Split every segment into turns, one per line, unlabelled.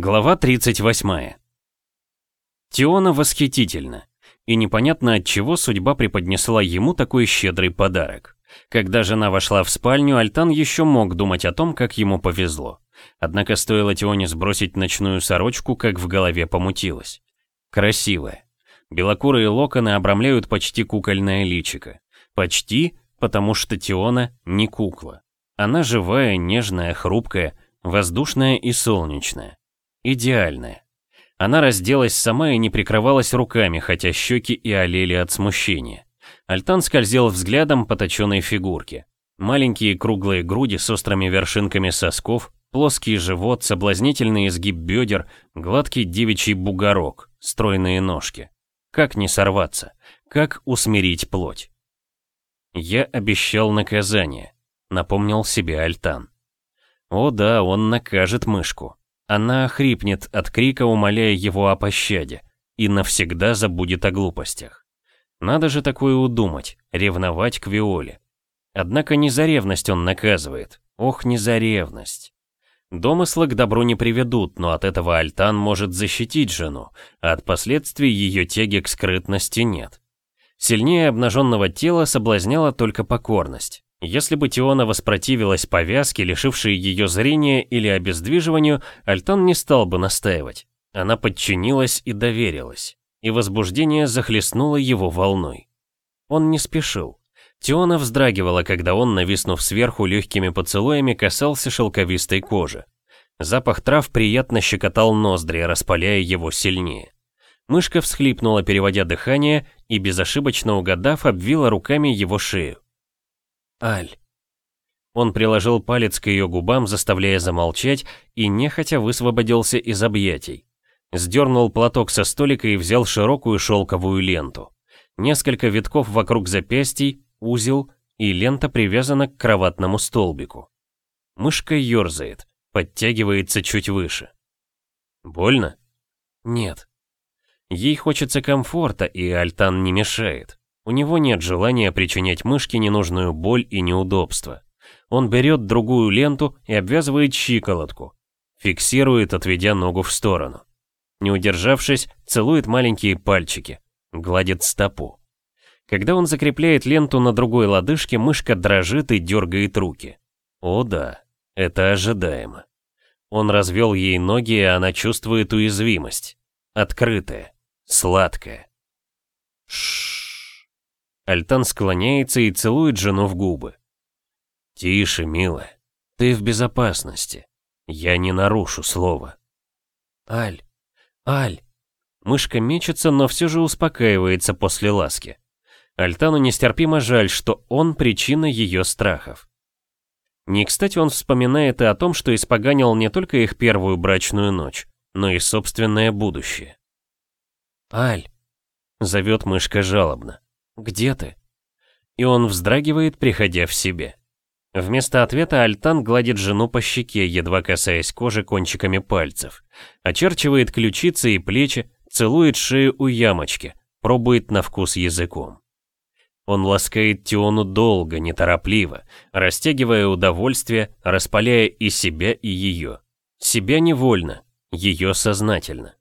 Глава 38. Тиона восхитительна, и непонятно от чего судьба преподнесла ему такой щедрый подарок. Когда жена вошла в спальню, Альтан еще мог думать о том, как ему повезло. Однако стоило Тионе сбросить ночную сорочку, как в голове помутилось. Красивая. Белокурые локоны обрамляют почти кукольное личико. Почти, потому что Тиона не кукла. Она живая, нежная, хрупкая, воздушная и солнечная. Идеальная. Она разделась сама и не прикрывалась руками, хотя щеки и олели от смущения. Альтан скользил взглядом по точенной фигурке. Маленькие круглые груди с острыми вершинками сосков, плоский живот, соблазнительный изгиб бедер, гладкий девичий бугорок, стройные ножки. Как не сорваться? Как усмирить плоть? Я обещал наказание, напомнил себе Альтан. О да, он накажет мышку. Она охрипнет от крика, умоляя его о пощаде, и навсегда забудет о глупостях. Надо же такое удумать, ревновать к Виоле. Однако не за ревность он наказывает. Ох, не за ревность. Домыслы к добру не приведут, но от этого Альтан может защитить жену, а от последствий ее тяги к скрытности нет. Сильнее обнаженного тела соблазняла только покорность. Если бы Тиона воспротивилась повязке, лишившей ее зрения или обездвиживанию, Альтан не стал бы настаивать. Она подчинилась и доверилась, и возбуждение захлестнуло его волной. Он не спешил. Тиона вздрагивала, когда он, нависнув сверху легкими поцелуями, касался шелковистой кожи. Запах трав приятно щекотал ноздри, распаляя его сильнее. Мышка всхлипнула, переводя дыхание, и, безошибочно угадав, обвила руками его шею. Аль. Он приложил палец к ее губам, заставляя замолчать, и нехотя высвободился из объятий. Сдернул платок со столика и взял широкую шелковую ленту. Несколько витков вокруг запястий, узел, и лента привязана к кроватному столбику. Мышка ерзает, подтягивается чуть выше. Больно? Нет. Ей хочется комфорта, и Альтан не мешает. У него нет желания причинять мышке ненужную боль и неудобство. Он берет другую ленту и обвязывает щиколотку. Фиксирует, отведя ногу в сторону. Не удержавшись, целует маленькие пальчики. Гладит стопу. Когда он закрепляет ленту на другой лодыжке, мышка дрожит и дергает руки. О да, это ожидаемо. Он развел ей ноги, и она чувствует уязвимость. Открытая, сладкая. Шшш. Альтан склоняется и целует жену в губы. «Тише, милая. Ты в безопасности. Я не нарушу слова». «Аль! Аль!» Мышка мечется, но все же успокаивается после ласки. Альтану нестерпимо жаль, что он причина ее страхов. Не кстати он вспоминает и о том, что испоганил не только их первую брачную ночь, но и собственное будущее. «Аль!» — зовет мышка жалобно. «Где ты?» И он вздрагивает, приходя в себе. Вместо ответа Альтан гладит жену по щеке, едва касаясь кожи кончиками пальцев. Очерчивает ключицы и плечи, целует шею у ямочки, пробует на вкус языком. Он ласкает Тиону долго, неторопливо, растягивая удовольствие, распаляя и себя, и ее. Себя невольно, ее сознательно.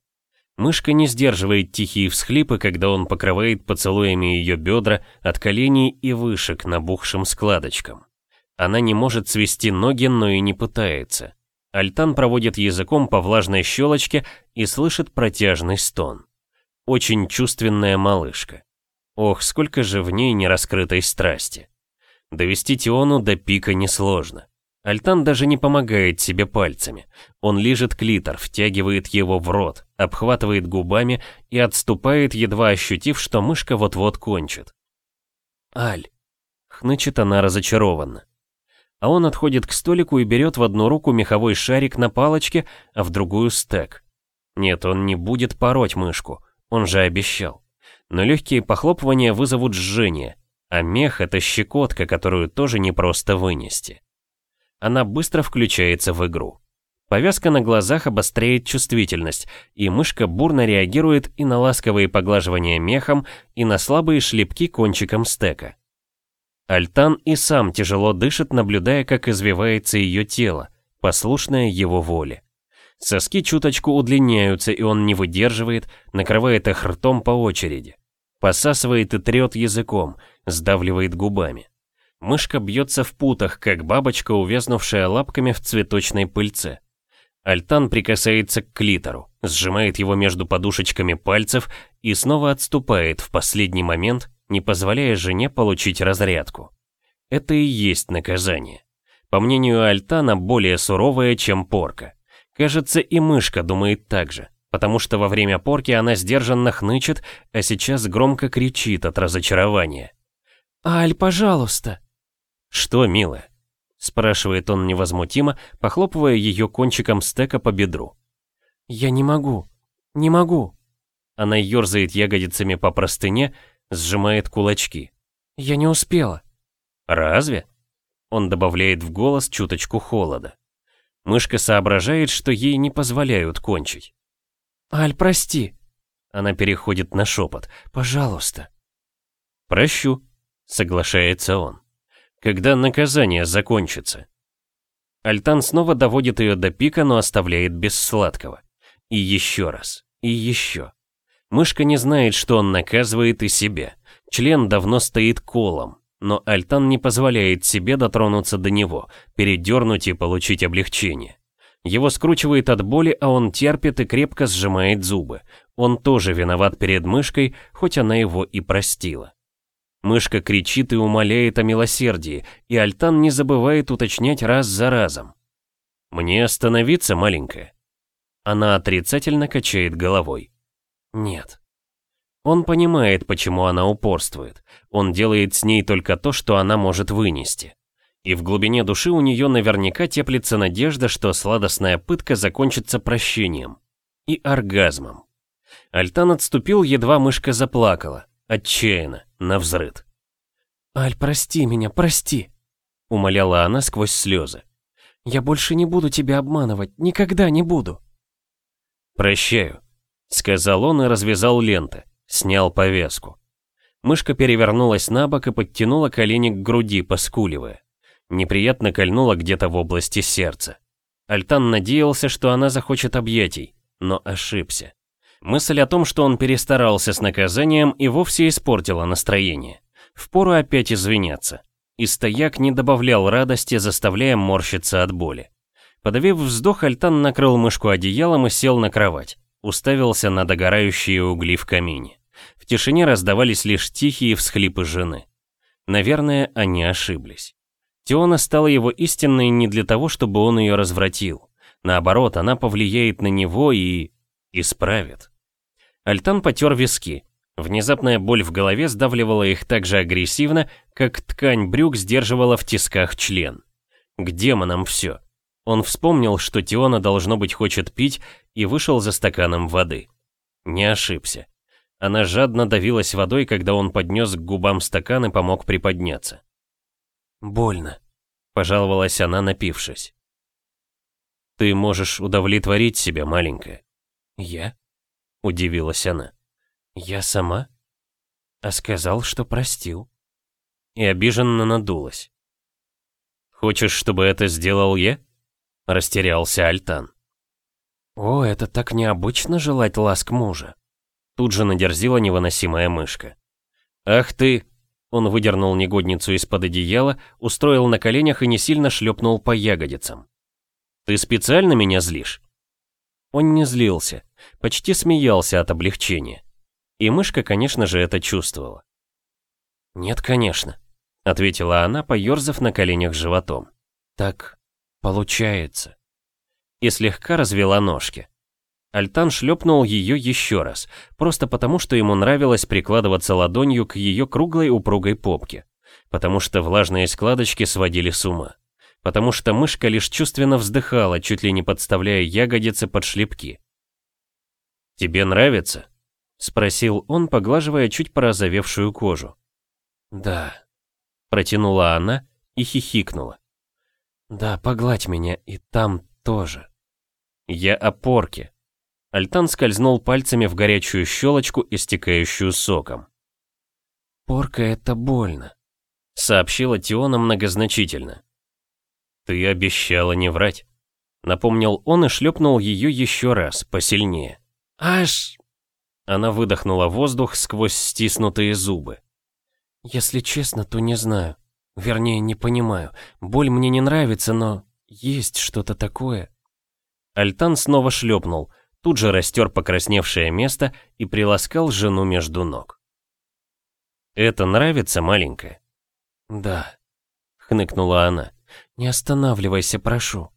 Мышка не сдерживает тихие всхлипы, когда он покрывает поцелуями ее бедра от коленей и выше к набухшим складочкам. Она не может свести ноги, но и не пытается. Альтан проводит языком по влажной щелочке и слышит протяжный стон. Очень чувственная малышка. Ох, сколько же в ней нераскрытой страсти. Довести Тиону до пика несложно. Альтан даже не помогает себе пальцами. Он лижет клитор, втягивает его в рот, обхватывает губами и отступает, едва ощутив, что мышка вот-вот кончит. «Аль!» — хнычет она разочарованно. А он отходит к столику и берет в одну руку меховой шарик на палочке, а в другую стек. Нет, он не будет пороть мышку, он же обещал. Но легкие похлопывания вызовут жжение, а мех — это щекотка, которую тоже непросто вынести она быстро включается в игру. Повязка на глазах обостряет чувствительность, и мышка бурно реагирует и на ласковые поглаживания мехом, и на слабые шлепки кончиком стека. Альтан и сам тяжело дышит, наблюдая, как извивается ее тело, послушное его воле. Соски чуточку удлиняются, и он не выдерживает, накрывает их ртом по очереди. Посасывает и трет языком, сдавливает губами. Мышка бьется в путах, как бабочка, увязнувшая лапками в цветочной пыльце. Альтан прикасается к клитору, сжимает его между подушечками пальцев и снова отступает в последний момент, не позволяя жене получить разрядку. Это и есть наказание. По мнению Альтана, более суровое, чем порка. Кажется, и мышка думает так же, потому что во время порки она сдержанно хнычет, а сейчас громко кричит от разочарования.
«Аль, пожалуйста!»
«Что, милая?» — спрашивает он невозмутимо, похлопывая ее кончиком стека по бедру.
«Я не могу, не могу!»
Она ерзает ягодицами по простыне, сжимает кулачки.
«Я не успела».
«Разве?» Он добавляет в голос чуточку холода. Мышка соображает, что ей не позволяют кончить.
«Аль, прости!»
Она переходит на шепот.
«Пожалуйста!»
«Прощу», — соглашается он. «Когда наказание закончится?» Альтан снова доводит ее до пика, но оставляет без сладкого. И еще раз. И еще. Мышка не знает, что он наказывает и себя. Член давно стоит колом но Альтан не позволяет себе дотронуться до него, передернуть и получить облегчение. Его скручивает от боли, а он терпит и крепко сжимает зубы. Он тоже виноват перед мышкой, хоть она его и простила. Мышка кричит и умоляет о милосердии, и Альтан не забывает уточнять раз за разом. «Мне остановиться, маленькая?» Она отрицательно качает головой. «Нет». Он понимает, почему она упорствует. Он делает с ней только то, что она может вынести. И в глубине души у нее наверняка теплится надежда, что сладостная пытка закончится прощением. И оргазмом. Альтан отступил, едва мышка заплакала. Отчаянно, навзрыд.
«Аль, прости меня, прости!»
Умоляла она сквозь слезы.
«Я больше не буду тебя обманывать, никогда не буду!»
«Прощаю», — сказал он и развязал ленты. Снял повязку. Мышка перевернулась на бок и подтянула колени к груди, поскуливая. Неприятно кольнула где-то в области сердца. Альтан надеялся, что она захочет объятий, но ошибся. Мысль о том, что он перестарался с наказанием, и вовсе испортила настроение. Впору опять извиняться. И стояк не добавлял радости, заставляя морщиться от боли. Подавив вздох, Альтан накрыл мышку одеялом и сел на кровать. Уставился на догорающие угли в камине. В тишине раздавались лишь тихие всхлипы жены. Наверное, они ошиблись. Теона стала его истинной не для того, чтобы он ее развратил. Наоборот, она повлияет на него и... исправит. Альтан потер виски. Внезапная боль в голове сдавливала их так же агрессивно, как ткань брюк сдерживала в тисках член. К демонам все. Он вспомнил, что Теона должно быть хочет пить, и вышел за стаканом воды. Не ошибся. Она жадно давилась водой, когда он поднес к губам стакан и помог приподняться.
«Больно», —
пожаловалась она, напившись. «Ты можешь удовлетворить себя, маленькая».
«Я?»
— удивилась она.
«Я сама?» «А сказал, что простил».
И обиженно надулась. «Хочешь, чтобы это сделал я?» — растерялся Альтан.
«О, это так необычно желать ласк мужа».
Тут же надерзила невыносимая мышка. «Ах ты!» Он выдернул негодницу из-под одеяла, устроил на коленях и не сильно шлепнул по ягодицам. «Ты специально меня злишь?» Он не злился, почти смеялся от облегчения. И мышка, конечно же, это чувствовала. «Нет, конечно», — ответила она, поерзав на коленях животом. «Так получается». И слегка развела ножки. Альтан шлепнул ее еще раз, просто потому, что ему нравилось прикладываться ладонью к ее круглой упругой попке, потому что влажные складочки сводили с ума, потому что мышка лишь чувственно вздыхала, чуть ли не подставляя ягодицы под шлепки. «Тебе нравится?» — спросил он, поглаживая чуть порозовевшую кожу.
«Да», —
протянула она и хихикнула.
«Да, погладь меня и там тоже».
«Я о порке», Альтан скользнул пальцами в горячую щелочку, истекающую соком.
«Порка — это больно», —
сообщила Тиона многозначительно. «Ты обещала не врать. Напомнил он и шлепнул ее еще раз, посильнее.
«Аж...»
Она выдохнула воздух сквозь стиснутые зубы.
«Если честно, то не знаю. Вернее, не понимаю. Боль мне не нравится, но есть что-то такое».
Альтан снова шлепнул, тут же растер покрасневшее место и приласкал жену между ног. «Это нравится, маленькая?»
«Да», —
хныкнула она.
«Не останавливайся, прошу».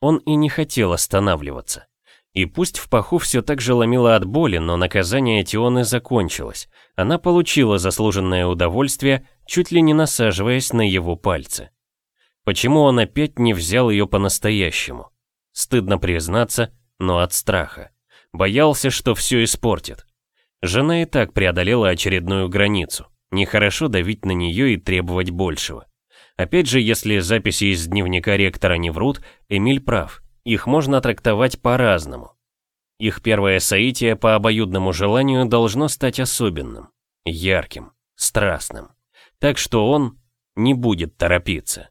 Он и не хотел останавливаться. И пусть в паху все так же ломило от боли, но наказание Тионы закончилось. Она получила заслуженное удовольствие, чуть ли не насаживаясь на его пальцы. Почему он опять не взял ее по-настоящему? Стыдно признаться, но от страха. Боялся, что все испортит. Жена и так преодолела очередную границу. Нехорошо давить на нее и требовать большего. Опять же, если записи из дневника ректора не врут, Эмиль прав. Их можно трактовать по-разному. Их первое соитие по обоюдному желанию должно стать особенным, ярким, страстным. Так что он не будет торопиться.